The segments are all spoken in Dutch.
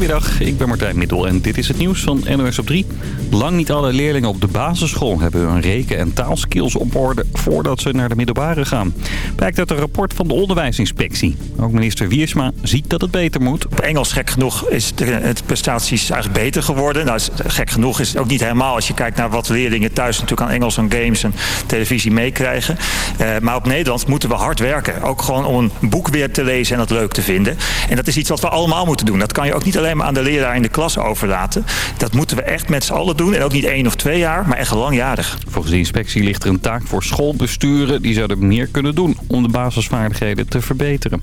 Goedemiddag, ik ben Martijn Middel en dit is het nieuws van NOS op 3. Lang niet alle leerlingen op de basisschool hebben hun reken- en taalskills op orde voordat ze naar de middelbare gaan. Blijkt uit een rapport van de onderwijsinspectie. Ook minister Wiersma ziet dat het beter moet. Op Engels, gek genoeg, is de, het prestaties eigenlijk beter geworden. Nou, gek genoeg is het ook niet helemaal als je kijkt naar wat leerlingen thuis natuurlijk aan Engels en games en televisie meekrijgen. Uh, maar op Nederlands moeten we hard werken. Ook gewoon om een boek weer te lezen en het leuk te vinden. En dat is iets wat we allemaal moeten doen. Dat kan je ook niet alleen maar aan de leraar in de klas overlaten. Dat moeten we echt met z'n allen doen. En ook niet één of twee jaar, maar echt langjarig. Volgens de inspectie ligt er een taak voor schoolbesturen. Die zouden meer kunnen doen om de basisvaardigheden te verbeteren.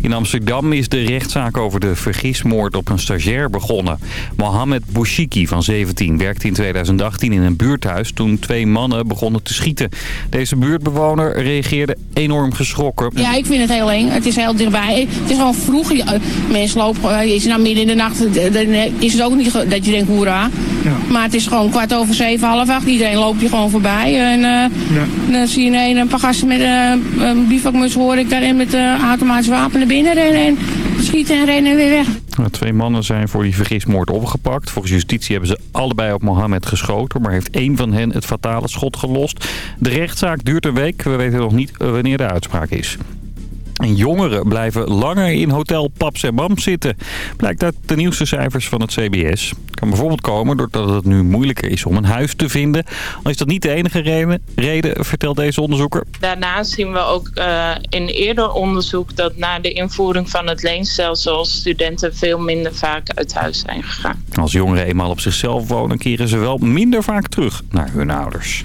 In Amsterdam is de rechtszaak over de vergismoord op een stagiair begonnen. Mohamed Bouchiki van 17 werkte in 2018 in een buurthuis toen twee mannen begonnen te schieten. Deze buurtbewoner reageerde enorm geschrokken. Ja, ik vind het heel eng. Het is heel dichtbij. Het is gewoon vroeg. Mensen lopen, is nou midden in de nacht, dan is het ook niet dat je denkt hoera. Ja. Maar het is gewoon kwart over zeven, half acht. Iedereen loopt je gewoon voorbij. En uh, ja. dan zie je een, een paar gasten met uh, een bivakmuts hoor ik daarin met uh, automatisch wapen naar binnen rennen. En schieten en rennen weer weg. Twee mannen zijn voor die vergismoord opgepakt. Volgens justitie hebben ze allebei op Mohammed geschoten. Maar heeft één van hen het fatale schot gelost. De rechtszaak duurt een week. We weten nog niet wanneer de uitspraak is. En jongeren blijven langer in hotel Paps en Mams zitten. Blijkt uit de nieuwste cijfers van het CBS. Kan bijvoorbeeld komen doordat het nu moeilijker is om een huis te vinden. Al is dat niet de enige reden, reden vertelt deze onderzoeker. Daarnaast zien we ook uh, in eerder onderzoek dat na de invoering van het leenstelsel... studenten veel minder vaak uit huis zijn gegaan. Als jongeren eenmaal op zichzelf wonen keren ze wel minder vaak terug naar hun ouders.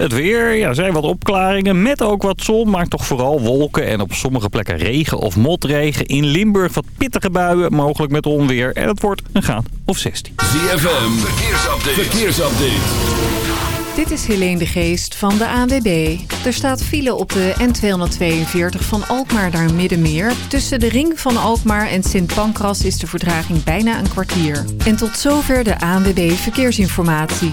Het weer, ja, zijn wat opklaringen met ook wat zon, maar toch vooral wolken en op sommige plekken regen of motregen. In Limburg wat pittige buien, mogelijk met onweer. En het wordt een graad of 16. ZFM, verkeersupdate. verkeersupdate. Dit is Helene de Geest van de ANWB. Er staat file op de N242 van Alkmaar naar Middenmeer. Tussen de ring van Alkmaar en Sint Pancras is de verdraging bijna een kwartier. En tot zover de ANWB Verkeersinformatie.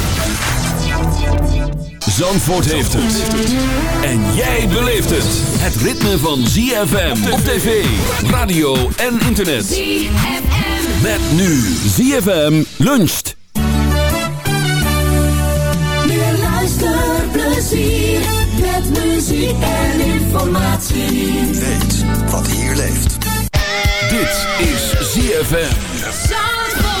Zandvoort heeft het. En jij beleeft het. Het ritme van ZFM op tv, radio en internet. ZFM. Met nu ZFM luncht. Meer luisterplezier. Met muziek en informatie. Weet wat hier leeft. Dit is ZFM.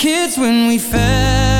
kids when we fell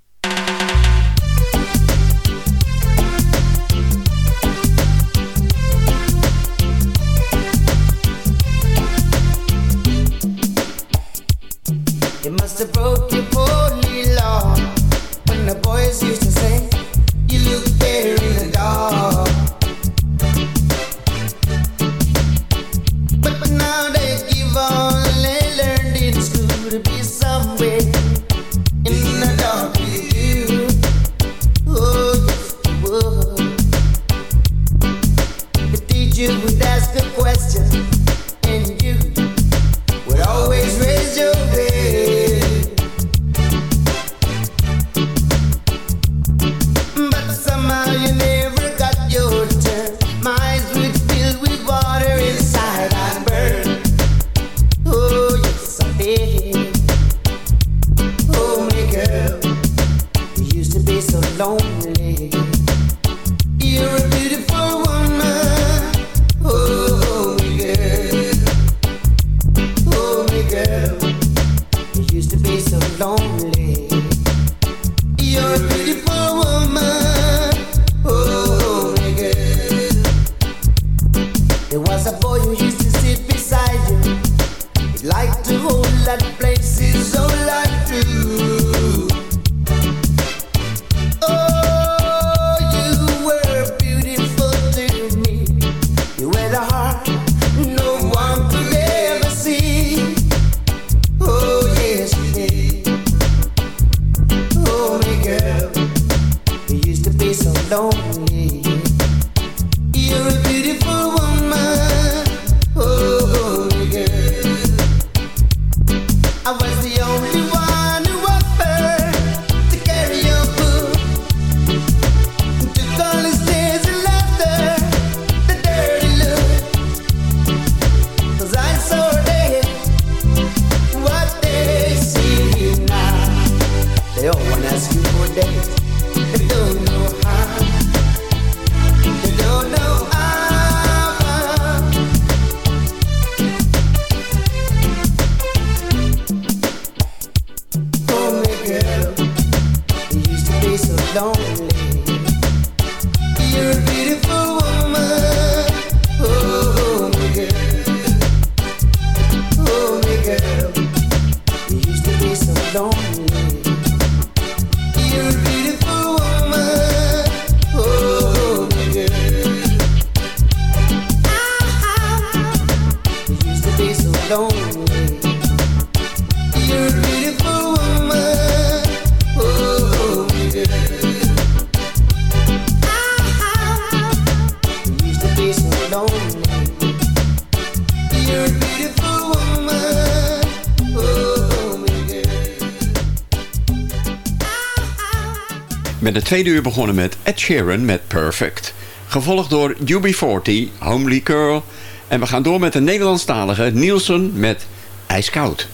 tweede uur begonnen met Ed Sheeran met Perfect. Gevolgd door UB40, Homely Curl. En we gaan door met de Nederlandstalige Nielsen met IJskoud.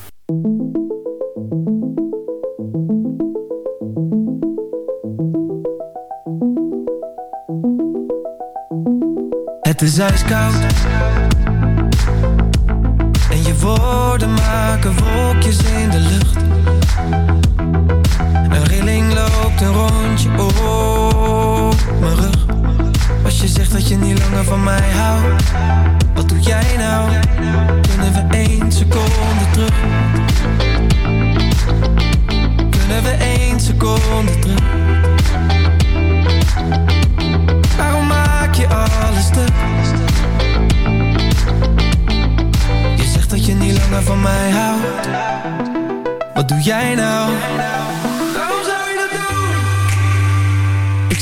Het is ijskoud. En je woorden maken wolkjes in de lucht loopt een rondje op mijn rug Als je zegt dat je niet langer van mij houdt Wat doe jij nou? Kunnen we één seconde terug? Kunnen we één seconde terug? Waarom maak je alles te? Je zegt dat je niet langer van mij houdt Wat doe jij nou?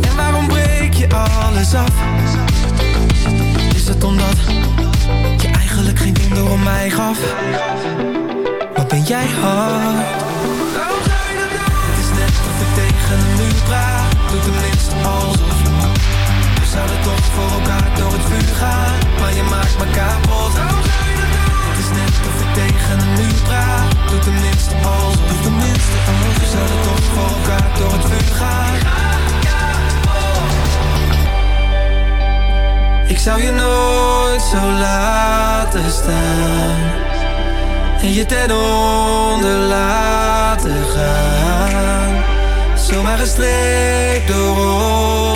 En waarom breek je alles af? Is het omdat je eigenlijk geen ding door mij gaf? Wat ben jij hard? Het is net of ik tegen een muur praat. Doe tenminste alsof We zouden toch voor elkaar door het vuur gaan. Maar je maakt me kapot. Het is net of ik tegen een muur praat Doe tenminste alsof Doe tenminste alsof We zouden toch voor elkaar door het vuur gaan. Ik zou je nooit zo laten staan. En je ten onder laten gaan. Zomaar gestreept door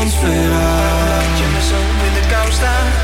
ons verhaal. Laat je me zo in de kou staan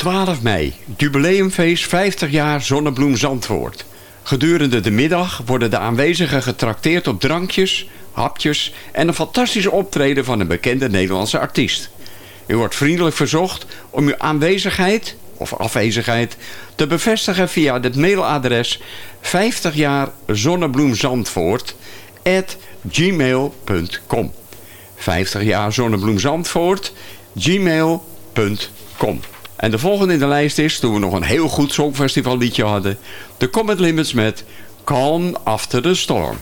12 mei, jubileumfeest 50 jaar Zonnebloem Zandvoort. Gedurende de middag worden de aanwezigen getrakteerd op drankjes, hapjes en een fantastisch optreden van een bekende Nederlandse artiest. U wordt vriendelijk verzocht om uw aanwezigheid of afwezigheid te bevestigen via het mailadres 50 jaar zonnebloemzandvoort at gmail.com 50 jaar zonnebloemzandvoort gmail.com En de volgende in de lijst is, toen we nog een heel goed songfestival liedje hadden... The Comet Limits met Calm After the Storm.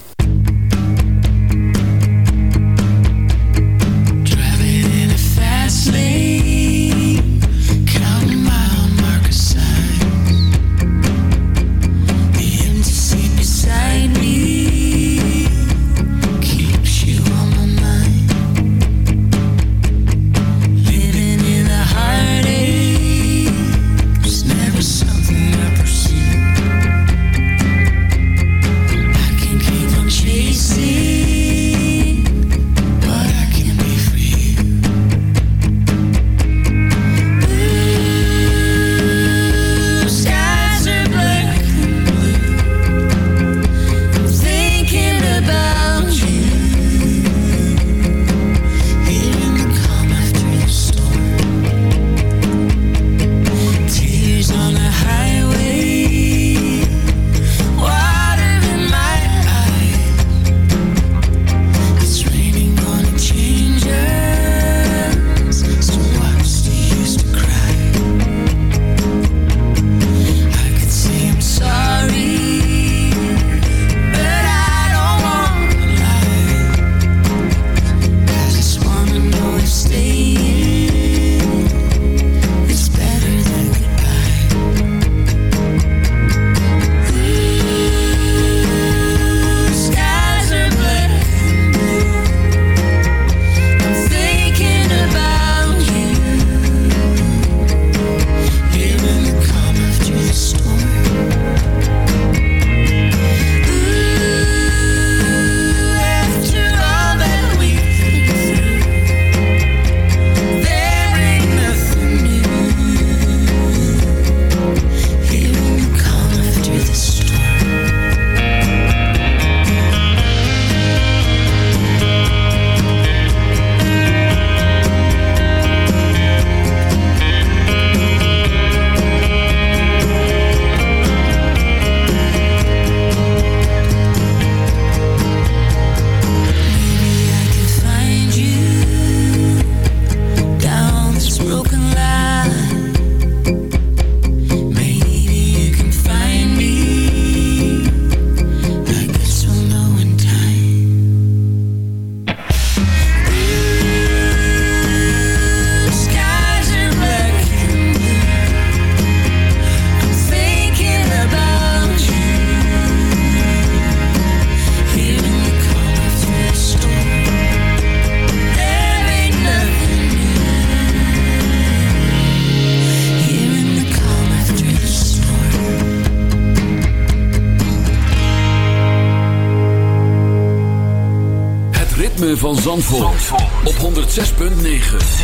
Zandvoort, op 106.9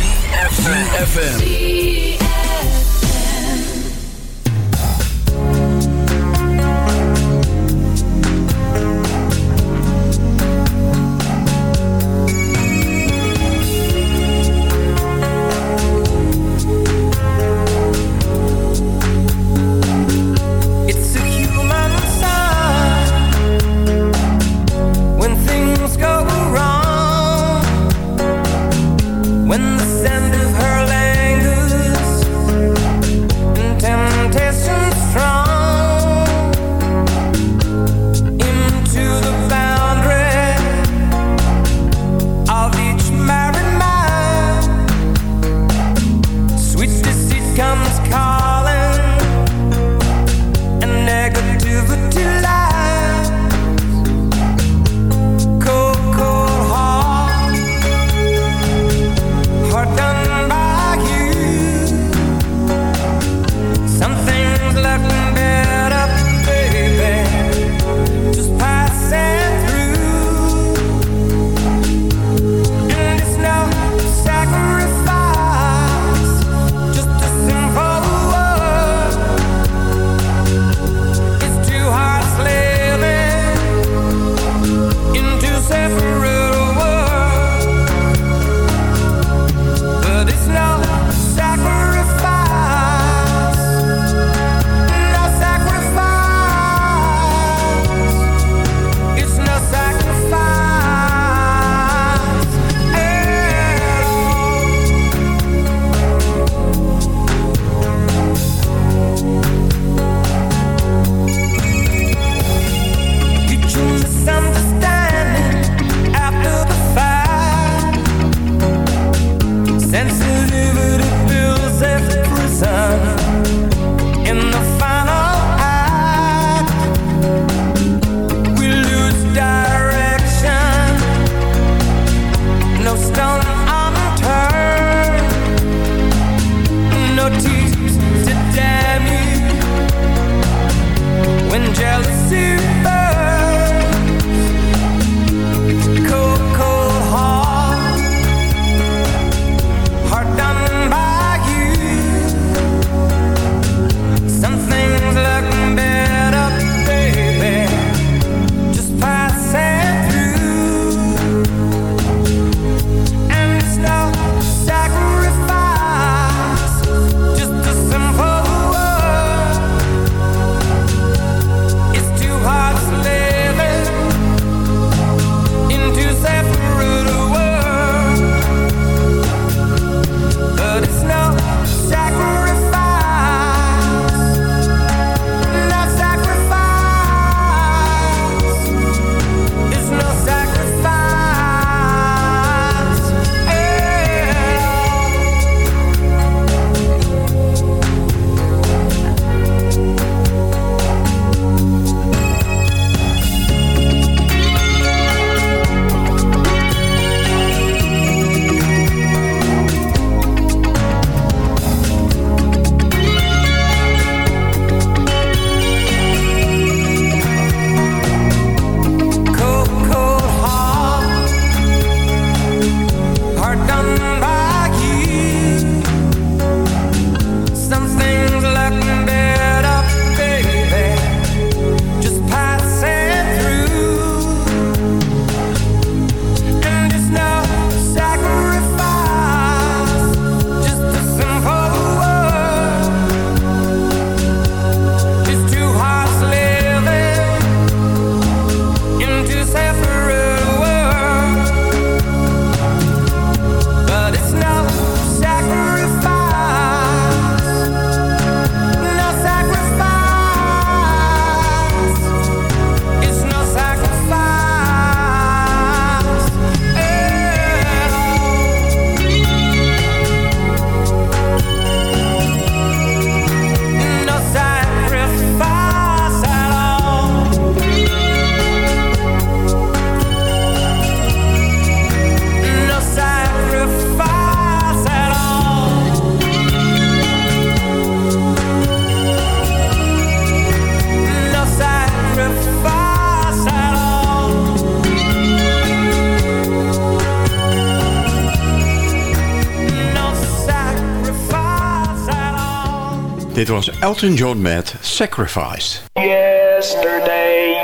Elton John met Sacrifice. Yesterday,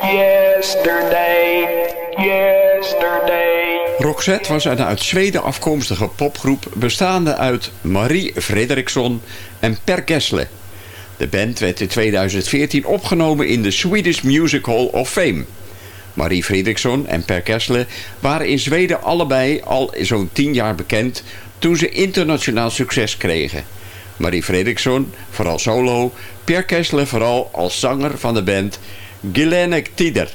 yesterday, yesterday. Roxette was een uit Zweden afkomstige popgroep bestaande uit Marie Fredriksson en Per Gessle. De band werd in 2014 opgenomen in de Swedish Music Hall of Fame. Marie Fredriksson en Per Gessle waren in Zweden allebei al zo'n 10 jaar bekend toen ze internationaal succes kregen. Marie Fredriksson vooral solo, Per Gessle vooral als zanger van de band Gillene Tider.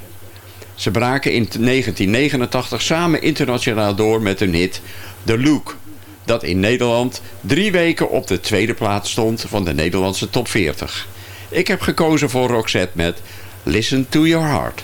Ze braken in 1989 samen internationaal door met hun hit The Look, dat in Nederland drie weken op de tweede plaats stond van de Nederlandse top 40. Ik heb gekozen voor Roxette met Listen to Your Heart.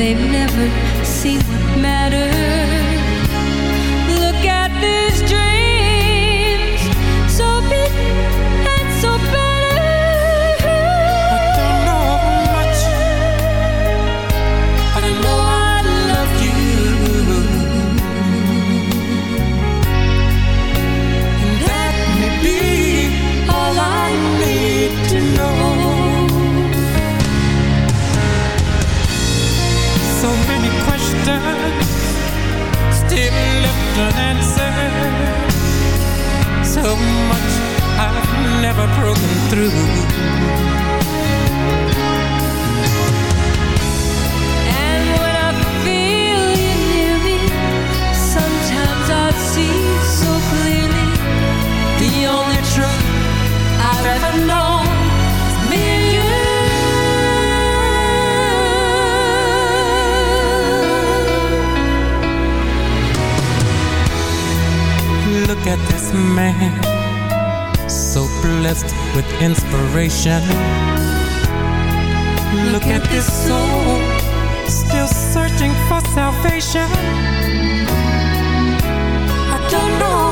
They've never seen what matters. Broken through. And when I feel you near me, sometimes I see so clearly the only truth I've ever known is and Look at this man, blessed with inspiration. Look at this soul, still searching for salvation. I don't know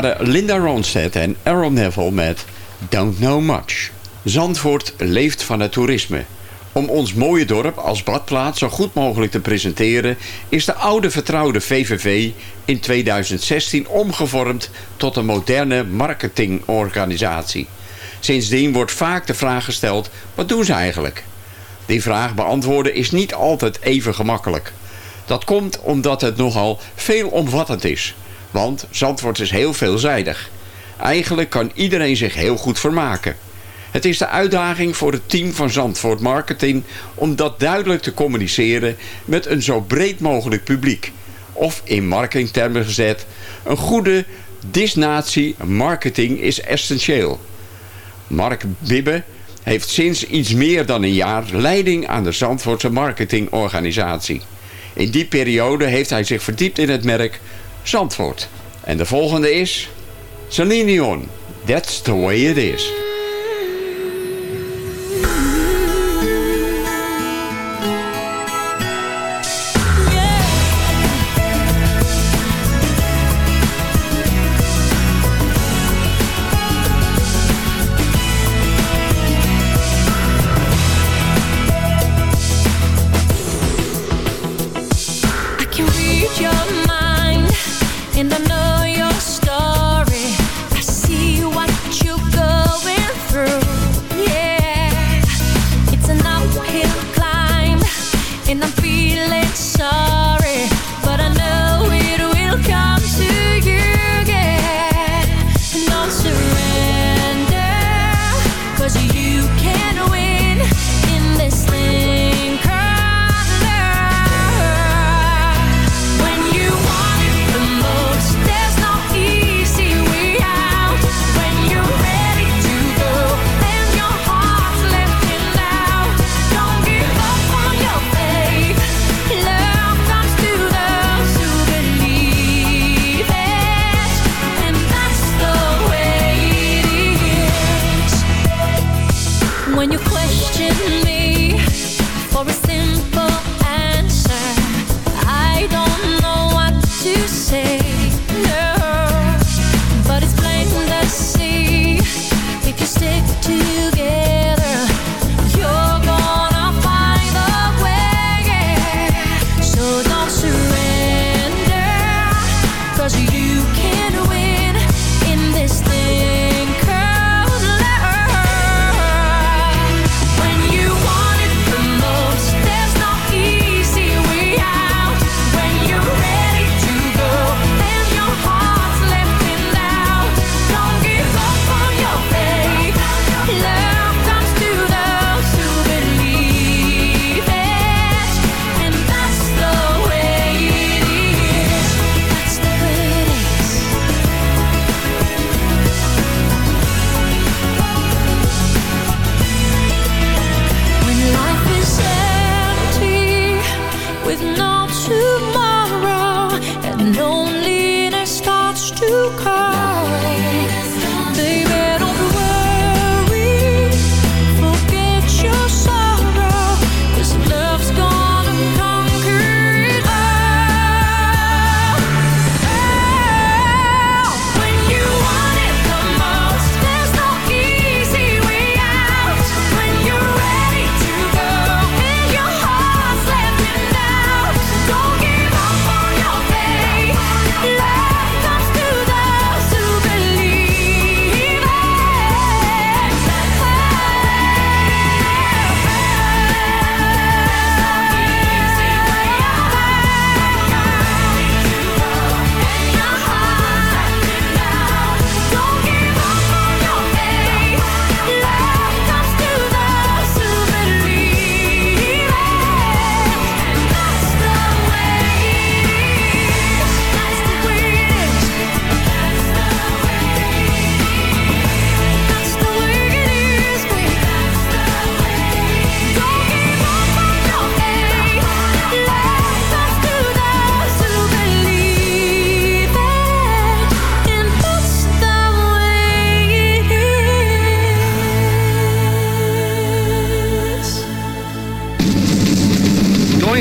Linda Ronstadt en Aaron Neville met Don't Know Much. Zandvoort leeft van het toerisme. Om ons mooie dorp als badplaats zo goed mogelijk te presenteren... is de oude vertrouwde VVV in 2016 omgevormd tot een moderne marketingorganisatie. Sindsdien wordt vaak de vraag gesteld, wat doen ze eigenlijk? Die vraag beantwoorden is niet altijd even gemakkelijk. Dat komt omdat het nogal veelomvattend is. Want Zandvoort is heel veelzijdig. Eigenlijk kan iedereen zich heel goed vermaken. Het is de uitdaging voor het team van Zandvoort Marketing om dat duidelijk te communiceren met een zo breed mogelijk publiek. Of in marketingtermen gezet, een goede disnatie marketing is essentieel. Mark Bibbe heeft sinds iets meer dan een jaar leiding aan de Zandvoortse marketingorganisatie. In die periode heeft hij zich verdiept in het merk Zandvoort. En de volgende is Celine. That's the way it is.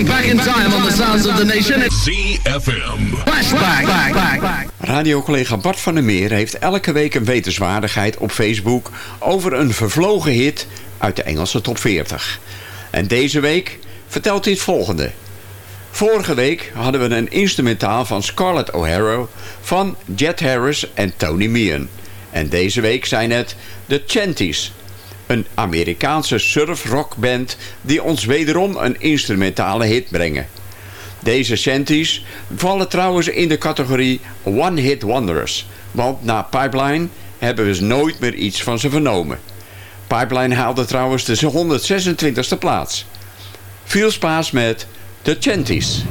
Back in time on the sounds of the nation. ZFM. Flashback. Radiocollega Bart van der Meer heeft elke week een wetenswaardigheid op Facebook... over een vervlogen hit uit de Engelse top 40. En deze week vertelt hij het volgende. Vorige week hadden we een instrumentaal van Scarlett O'Hara... van Jet Harris en Tony Meehan. En deze week zijn het de Chanties... Een Amerikaanse surfrockband die ons wederom een instrumentale hit brengen. Deze Chanties vallen trouwens in de categorie One Hit Wonders. Want na Pipeline hebben we nooit meer iets van ze vernomen. Pipeline haalde trouwens de 126e plaats. Veel spaas met The Chanties.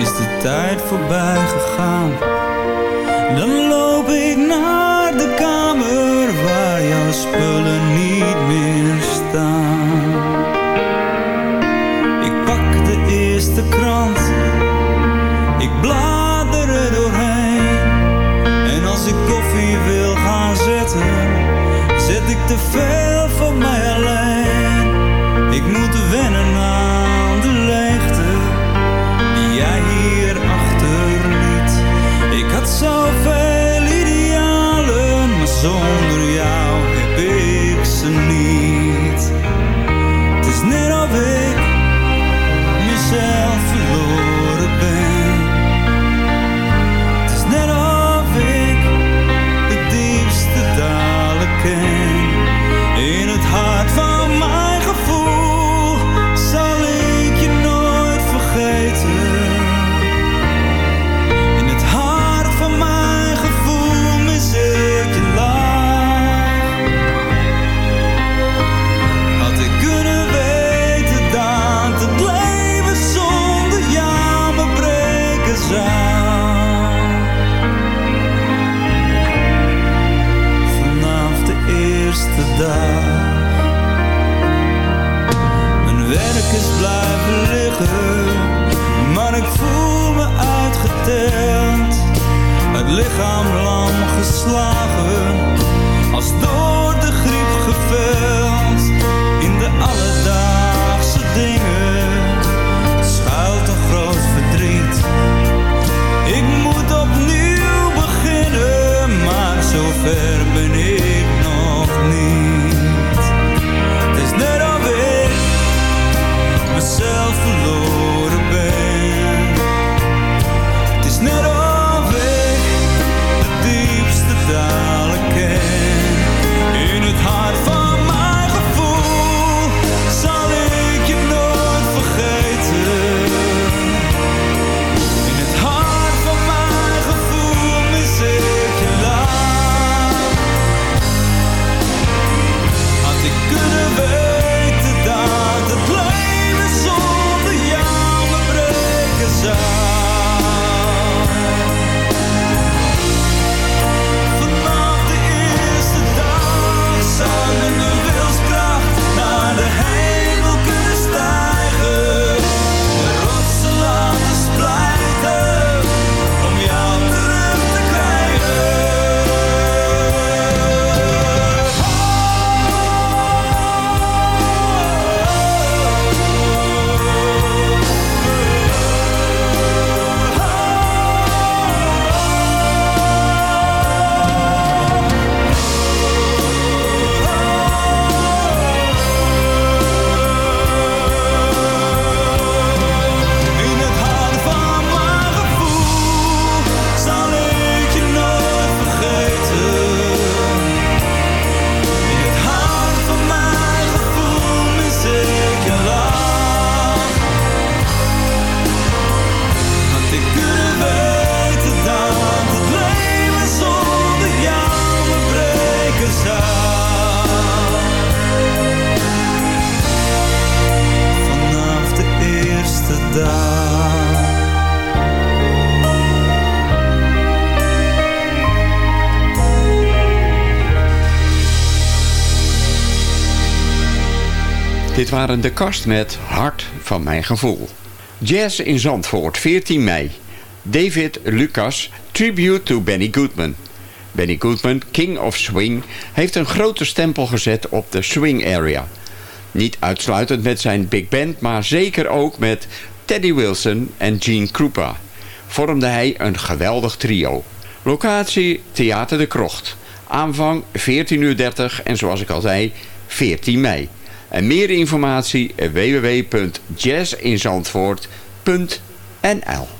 is de tijd voorbij gegaan. Dan loop ik naar de kamer waar jouw spullen niet meer staan. Ik pak de eerste krant, ik blader er doorheen. En als ik koffie wil gaan zetten, zet ik de ver maar ik voel me uitgeteld. Het lichaam lam geslagen Dit waren de kast met Hart van mijn gevoel. Jazz in Zandvoort, 14 mei. David Lucas, tribute to Benny Goodman. Benny Goodman, King of Swing, heeft een grote stempel gezet op de swing area. Niet uitsluitend met zijn big band, maar zeker ook met Teddy Wilson en Gene Krupa. Vormde hij een geweldig trio. Locatie Theater de Krocht. Aanvang 14.30 uur en zoals ik al zei 14 mei. En meer informatie eh, www.jazzinzandvoort.nl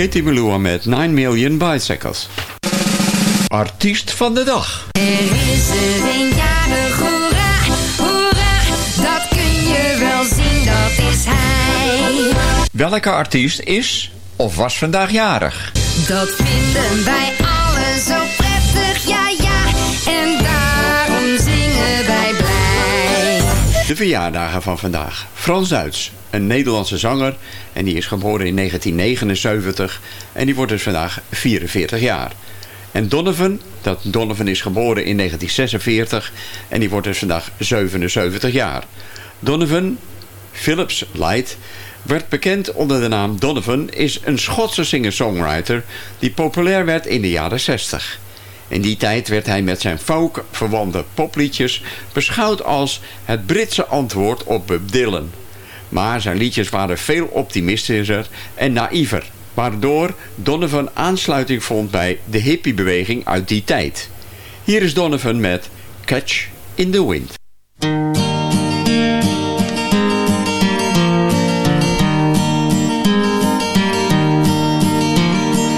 Katie Melua met 9 Million Bicycles. Artiest van de dag. Er is er een jarig, hoera, hoera, dat kun je wel zien, dat is hij. Welke artiest is of was vandaag jarig? Dat vinden wij allen zo prettig, ja ja, en daarom zingen wij blij. De verjaardagen van vandaag. Frans Duits, een Nederlandse zanger. En die is geboren in 1979. En die wordt dus vandaag 44 jaar. En Donovan, dat Donovan is geboren in 1946. En die wordt dus vandaag 77 jaar. Donovan Phillips Light werd bekend onder de naam Donovan... is een Schotse singer-songwriter die populair werd in de jaren 60. In die tijd werd hij met zijn folk verwante popliedjes beschouwd als het Britse antwoord op Bob Dylan. Maar zijn liedjes waren veel optimistischer en naïver, waardoor Donovan aansluiting vond bij de hippiebeweging uit die tijd. Hier is Donovan met Catch in the Wind.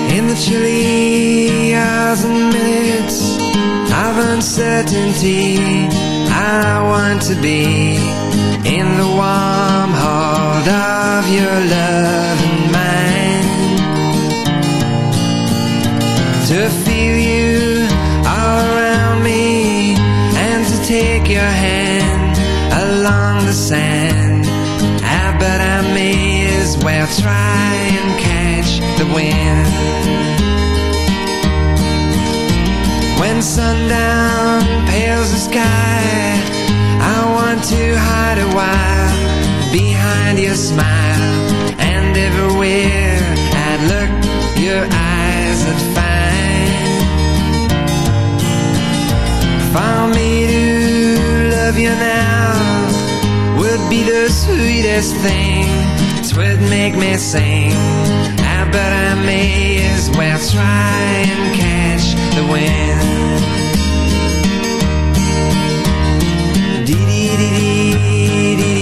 In the chilly hours and minutes of uncertainty, I want to be in the warm of your love and mine. To feel you all around me And to take your hand along the sand. Ah, I bet I may as well try and catch the wind. When sundown pales the sky I want to hide a while behind your smile And everywhere. I'd look your eyes would find For me to love you now Would be the sweetest thing. It would make me sing. Ah, I bet I may as well try and catch the wind. Dee dee dee dee dee.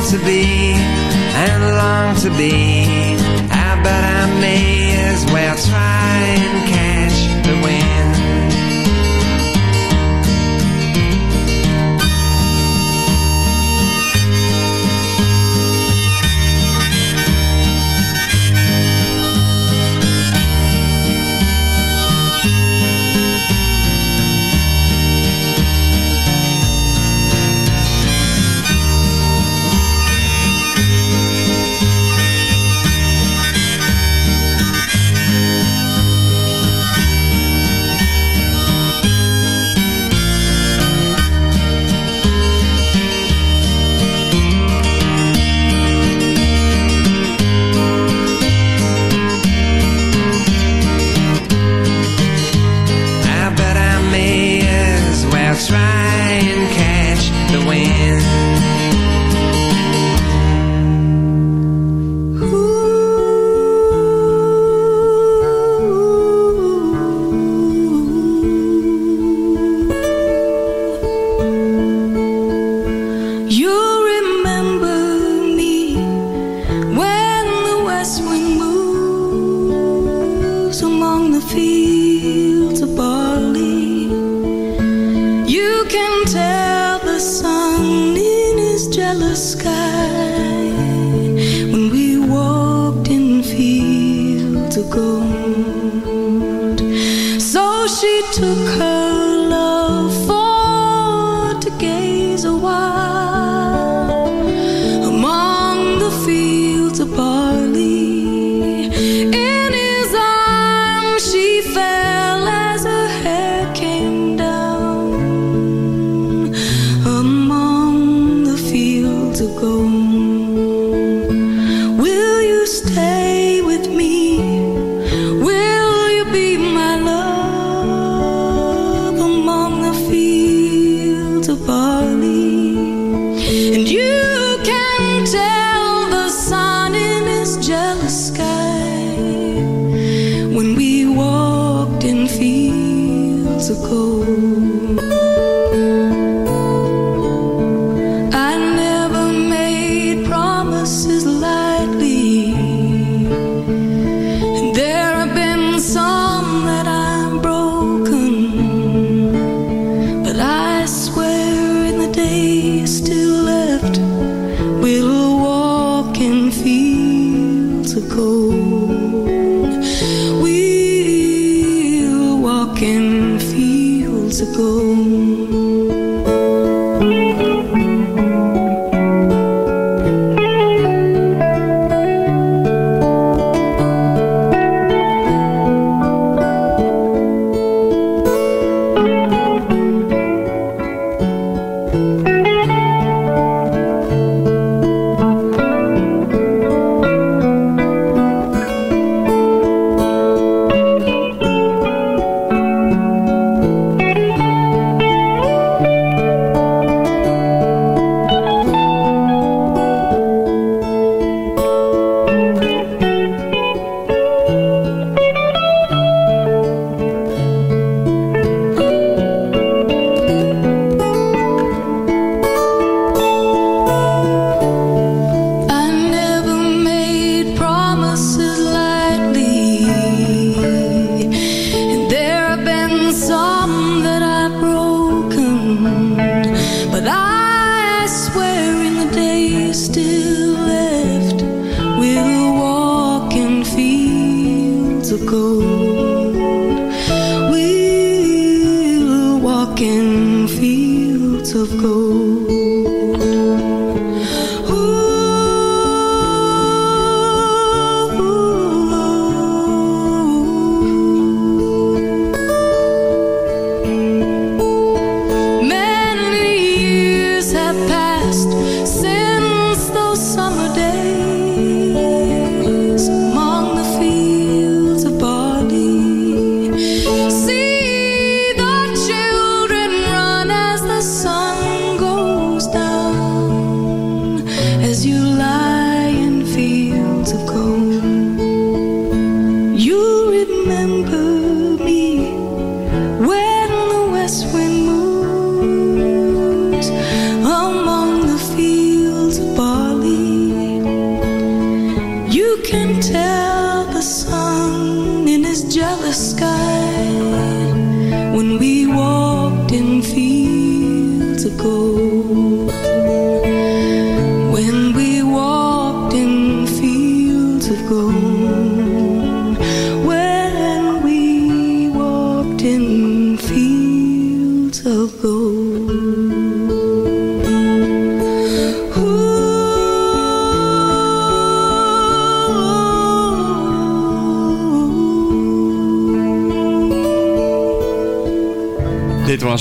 want to be and long to be. I bet I may as well try.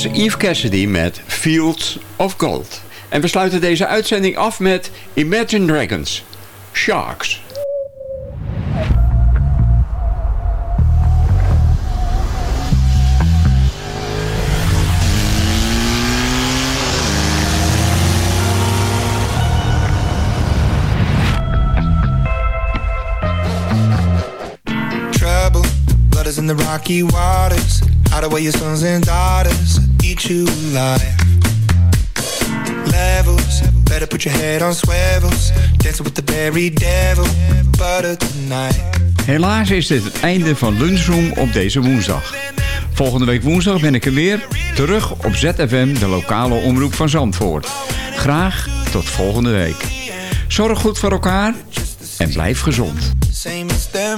Was Yves Cassidy met Fields of Gold. En we sluiten deze uitzending af met Imagine Dragons. Sharks. trouble. Blood is in the rocky waters. Hide away your sons and daughters. Eat you alive. Levels. Better put your head on swivels. Dancing with the very devil. Butter tonight. Helaas is dit het einde van Lunchroom op deze woensdag. Volgende week woensdag ben ik er weer, terug op ZFM, de lokale omroep van Zandvoort. Graag tot volgende week. Zorg goed voor elkaar en blijf gezond. Same as them.